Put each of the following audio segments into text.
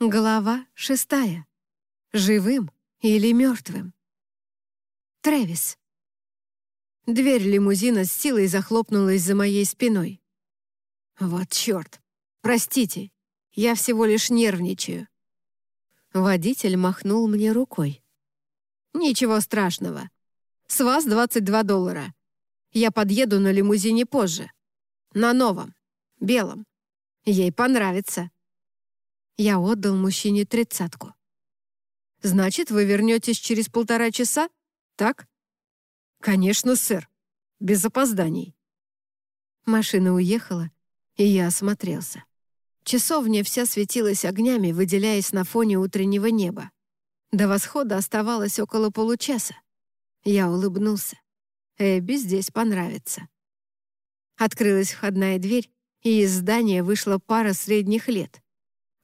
Глава шестая. Живым или мертвым? Трэвис. Дверь лимузина с силой захлопнулась за моей спиной. Вот черт. Простите, я всего лишь нервничаю. Водитель махнул мне рукой. «Ничего страшного. С вас 22 доллара. Я подъеду на лимузине позже. На новом, белом. Ей понравится». Я отдал мужчине тридцатку. «Значит, вы вернетесь через полтора часа, так?» «Конечно, сэр. Без опозданий». Машина уехала, и я осмотрелся. Часовня вся светилась огнями, выделяясь на фоне утреннего неба. До восхода оставалось около получаса. Я улыбнулся. Эбби здесь понравится. Открылась входная дверь, и из здания вышла пара средних лет.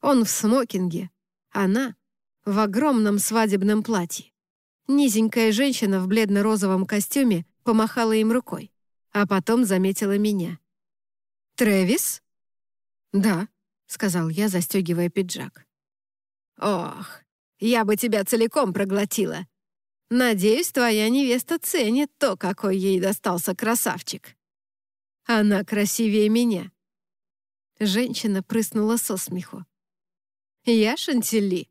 Он в смокинге, она в огромном свадебном платье. Низенькая женщина в бледно-розовом костюме помахала им рукой, а потом заметила меня. «Трэвис?» «Да», — сказал я, застегивая пиджак. «Ох, я бы тебя целиком проглотила. Надеюсь, твоя невеста ценит то, какой ей достался красавчик. Она красивее меня». Женщина прыснула со смеху. «Я Шантили.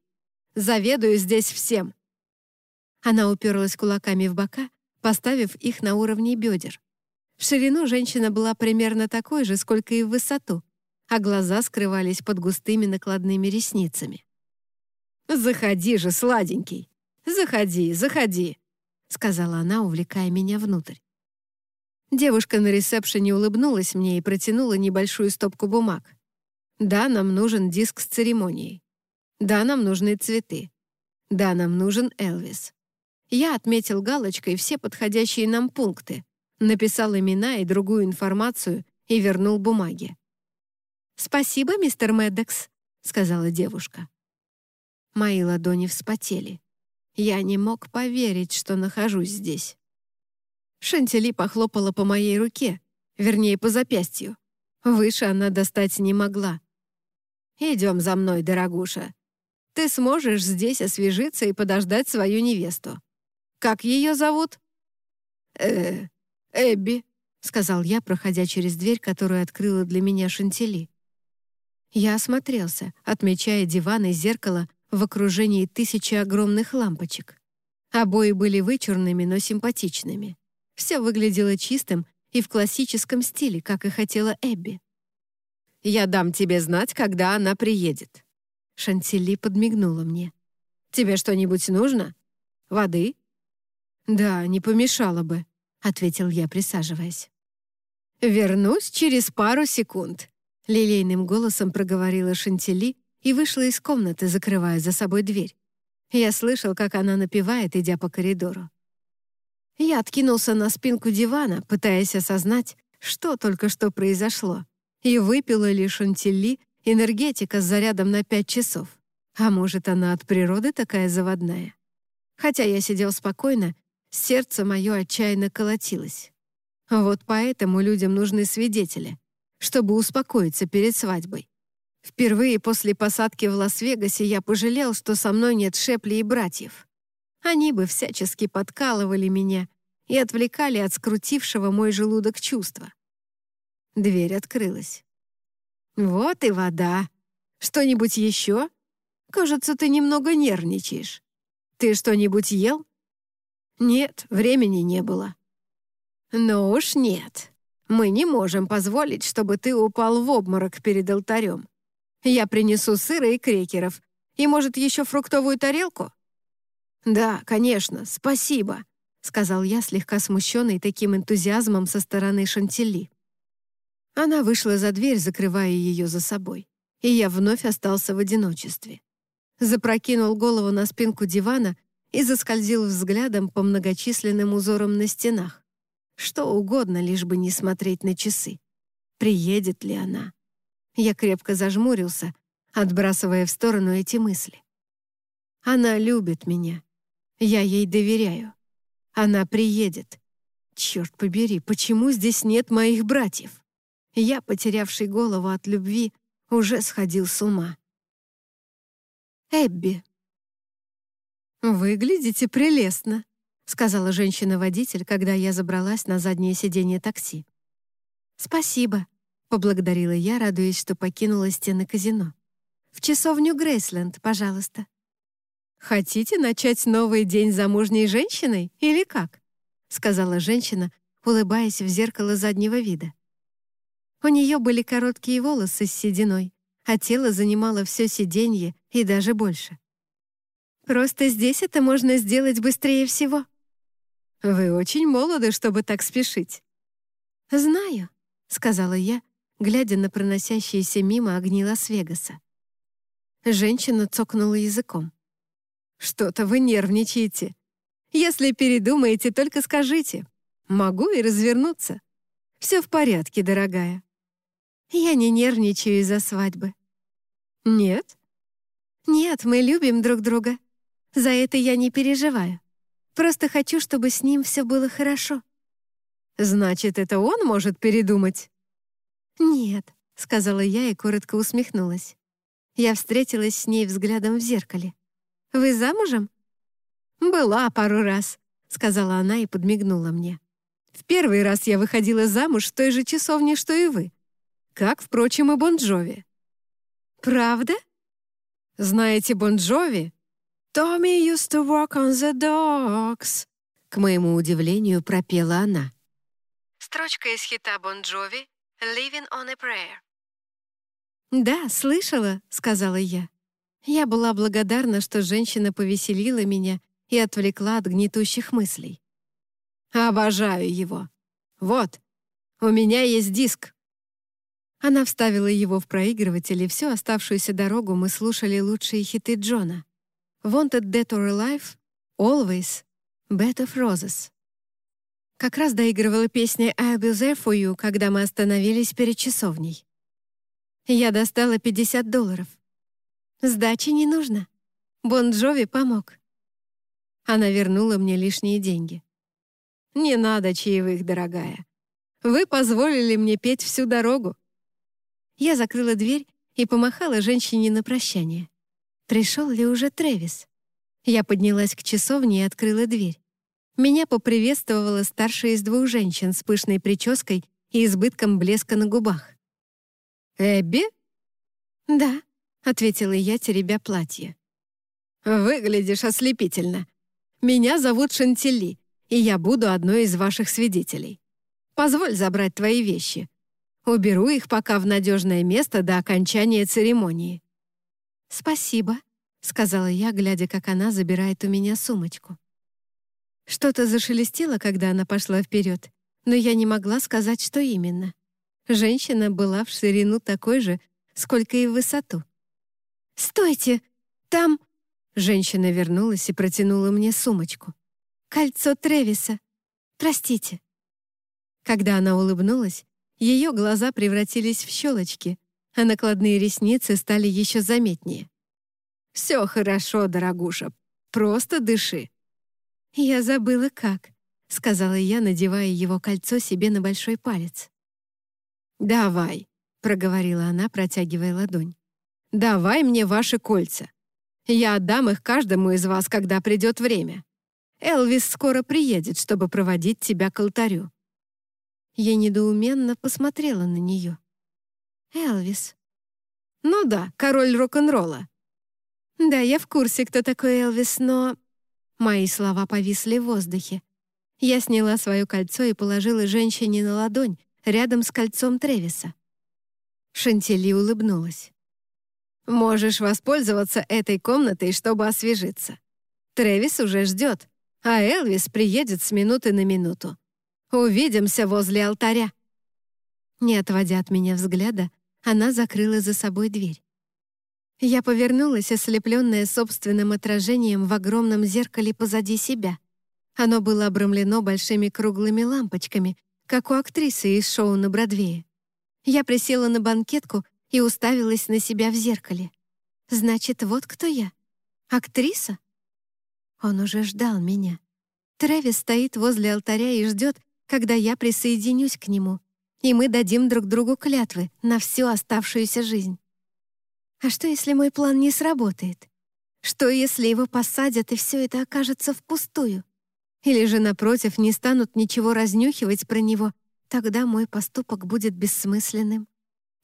Заведую здесь всем». Она уперлась кулаками в бока, поставив их на уровне бедер. В ширину женщина была примерно такой же, сколько и в высоту, а глаза скрывались под густыми накладными ресницами. «Заходи же, сладенький! Заходи, заходи!» — сказала она, увлекая меня внутрь. Девушка на ресепшене улыбнулась мне и протянула небольшую стопку бумаг. «Да, нам нужен диск с церемонией. Да, нам нужны цветы. Да, нам нужен Элвис. Я отметил галочкой все подходящие нам пункты, написал имена и другую информацию и вернул бумаги. «Спасибо, мистер Медекс», — сказала девушка. Мои ладони вспотели. Я не мог поверить, что нахожусь здесь. Шантили похлопала по моей руке, вернее, по запястью. Выше она достать не могла. «Идем за мной, дорогуша. Ты сможешь здесь освежиться и подождать свою невесту. Как ее зовут?» «Э, Эбби», — сказал я, проходя через дверь, которую открыла для меня Шантили. Я осмотрелся, отмечая диван и зеркало в окружении тысячи огромных лампочек. Обои были вычурными, но симпатичными. Все выглядело чистым и в классическом стиле, как и хотела Эбби. «Я дам тебе знать, когда она приедет», Шантили подмигнула мне. «Тебе что-нибудь нужно? Воды?» «Да, не помешало бы», — ответил я, присаживаясь. «Вернусь через пару секунд», — лилейным голосом проговорила Шантили и вышла из комнаты, закрывая за собой дверь. Я слышал, как она напевает, идя по коридору. Я откинулся на спинку дивана, пытаясь осознать, что только что произошло, и выпила ли Шантили Энергетика с зарядом на пять часов. А может, она от природы такая заводная? Хотя я сидел спокойно, сердце мое отчаянно колотилось. Вот поэтому людям нужны свидетели, чтобы успокоиться перед свадьбой. Впервые после посадки в Лас-Вегасе я пожалел, что со мной нет Шепли и братьев. Они бы всячески подкалывали меня и отвлекали от скрутившего мой желудок чувства. Дверь открылась. «Вот и вода. Что-нибудь еще? Кажется, ты немного нервничаешь. Ты что-нибудь ел?» «Нет, времени не было». «Ну уж нет. Мы не можем позволить, чтобы ты упал в обморок перед алтарем. Я принесу сыра и крекеров. И, может, еще фруктовую тарелку?» «Да, конечно, спасибо», — сказал я, слегка смущенный таким энтузиазмом со стороны Шантили. Она вышла за дверь, закрывая ее за собой, и я вновь остался в одиночестве. Запрокинул голову на спинку дивана и заскользил взглядом по многочисленным узорам на стенах. Что угодно, лишь бы не смотреть на часы. Приедет ли она? Я крепко зажмурился, отбрасывая в сторону эти мысли. Она любит меня. Я ей доверяю. Она приедет. Черт побери, почему здесь нет моих братьев? Я, потерявший голову от любви, уже сходил с ума. Эбби. «Выглядите прелестно», — сказала женщина-водитель, когда я забралась на заднее сиденье такси. «Спасибо», — поблагодарила я, радуясь, что покинула стены казино. «В часовню Грейсленд, пожалуйста». «Хотите начать новый день замужней женщиной или как?» — сказала женщина, улыбаясь в зеркало заднего вида. У нее были короткие волосы с сединой, а тело занимало все сиденье и даже больше. «Просто здесь это можно сделать быстрее всего». «Вы очень молоды, чтобы так спешить». «Знаю», — сказала я, глядя на проносящиеся мимо огни Лас-Вегаса. Женщина цокнула языком. «Что-то вы нервничаете. Если передумаете, только скажите. Могу и развернуться. Все в порядке, дорогая». «Я не нервничаю из-за свадьбы». «Нет?» «Нет, мы любим друг друга. За это я не переживаю. Просто хочу, чтобы с ним все было хорошо». «Значит, это он может передумать?» «Нет», — сказала я и коротко усмехнулась. Я встретилась с ней взглядом в зеркале. «Вы замужем?» «Была пару раз», — сказала она и подмигнула мне. «В первый раз я выходила замуж в той же часовне, что и вы. Как, впрочем, и Бонджови». «Правда?» «Знаете Бонджови?» «Tommy used to work on the docks», — к моему удивлению пропела она. Строчка из хита Бонджови «Living on a Prayer». «Да, слышала», — сказала я. Я была благодарна, что женщина повеселила меня и отвлекла от гнетущих мыслей. «Обожаю его. Вот, у меня есть диск». Она вставила его в проигрыватель, и всю оставшуюся дорогу мы слушали лучшие хиты Джона. «Wanted Dead or Alive», «Always», «Bed of Roses». Как раз доигрывала песня «I'll be there for you», когда мы остановились перед часовней. Я достала 50 долларов. Сдачи не нужно. Бон Джови помог. Она вернула мне лишние деньги. «Не надо чаевых, дорогая. Вы позволили мне петь всю дорогу». Я закрыла дверь и помахала женщине на прощание. Пришел ли уже Трэвис? Я поднялась к часовне и открыла дверь. Меня поприветствовала старшая из двух женщин с пышной прической и избытком блеска на губах. «Эбби?» «Да», — ответила я, теребя платье. «Выглядишь ослепительно. Меня зовут Шантили, и я буду одной из ваших свидетелей. Позволь забрать твои вещи. Уберу их пока в надежное место до окончания церемонии». «Спасибо», — сказала я, глядя, как она забирает у меня сумочку. Что-то зашелестело, когда она пошла вперед, но я не могла сказать, что именно. Женщина была в ширину такой же, сколько и в высоту. «Стойте! Там...» Женщина вернулась и протянула мне сумочку. «Кольцо Тревиса. Простите». Когда она улыбнулась, ее глаза превратились в щелочки, а накладные ресницы стали еще заметнее. «Все хорошо, дорогуша. Просто дыши». «Я забыла, как», — сказала я, надевая его кольцо себе на большой палец. «Давай», — проговорила она, протягивая ладонь. «Давай мне ваши кольца. Я отдам их каждому из вас, когда придет время. Элвис скоро приедет, чтобы проводить тебя к алтарю». Я недоуменно посмотрела на нее. «Элвис?» «Ну да, король рок-н-ролла». «Да, я в курсе, кто такой Элвис, но...» Мои слова повисли в воздухе. Я сняла свое кольцо и положила женщине на ладонь рядом с кольцом Тревиса. Шантили улыбнулась. Можешь воспользоваться этой комнатой, чтобы освежиться. Трэвис уже ждет, а Элвис приедет с минуты на минуту. Увидимся возле алтаря». Не отводя от меня взгляда, она закрыла за собой дверь. Я повернулась, ослепленная собственным отражением в огромном зеркале позади себя. Оно было обрамлено большими круглыми лампочками, как у актрисы из шоу на Бродвее. Я присела на банкетку и уставилась на себя в зеркале. Значит, вот кто я. Актриса? Он уже ждал меня. Трэвис стоит возле алтаря и ждет, когда я присоединюсь к нему, и мы дадим друг другу клятвы на всю оставшуюся жизнь. А что, если мой план не сработает? Что, если его посадят, и все это окажется впустую? Или же, напротив, не станут ничего разнюхивать про него, тогда мой поступок будет бессмысленным.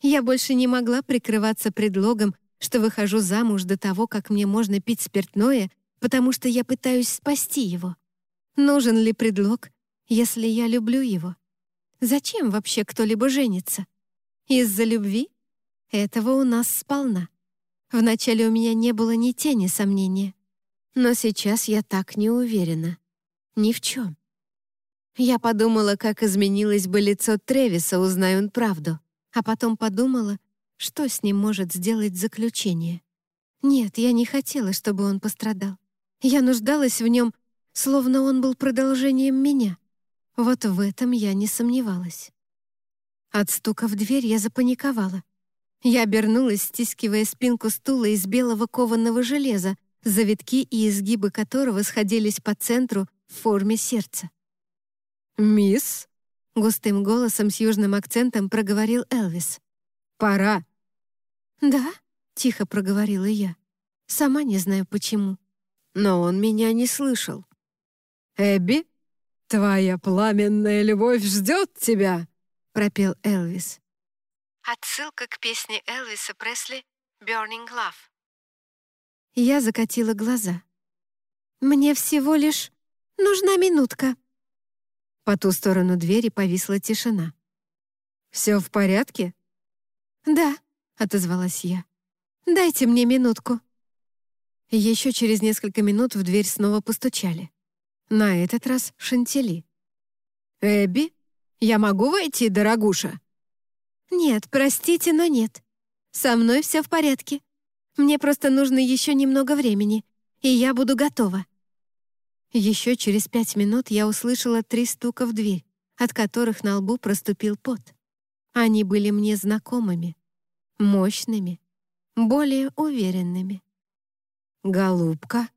Я больше не могла прикрываться предлогом, что выхожу замуж до того, как мне можно пить спиртное, потому что я пытаюсь спасти его. Нужен ли предлог, если я люблю его? Зачем вообще кто-либо женится? Из-за любви? Этого у нас сполна. Вначале у меня не было ни тени сомнения. Но сейчас я так не уверена. Ни в чем. Я подумала, как изменилось бы лицо Тревиса, узнай он правду. А потом подумала, что с ним может сделать заключение. Нет, я не хотела, чтобы он пострадал. Я нуждалась в нем, словно он был продолжением меня. Вот в этом я не сомневалась. От стука в дверь я запаниковала. Я обернулась, стискивая спинку стула из белого кованого железа, завитки и изгибы которого сходились по центру в форме сердца. «Мисс?» — густым голосом с южным акцентом проговорил Элвис. «Пора». «Да?» — тихо проговорила я. Сама не знаю почему. Но он меня не слышал. «Эбби, твоя пламенная любовь ждет тебя!» — пропел Элвис. Отсылка к песне Элвиса Пресли «Burning Love». Я закатила глаза. «Мне всего лишь нужна минутка». По ту сторону двери повисла тишина. «Все в порядке?» «Да», — отозвалась я. «Дайте мне минутку». Еще через несколько минут в дверь снова постучали. На этот раз Шантили. «Эбби, я могу войти, дорогуша?» «Нет, простите, но нет. Со мной все в порядке. Мне просто нужно еще немного времени, и я буду готова». Еще через пять минут я услышала три стука в дверь, от которых на лбу проступил пот. Они были мне знакомыми, мощными, более уверенными. «Голубка»,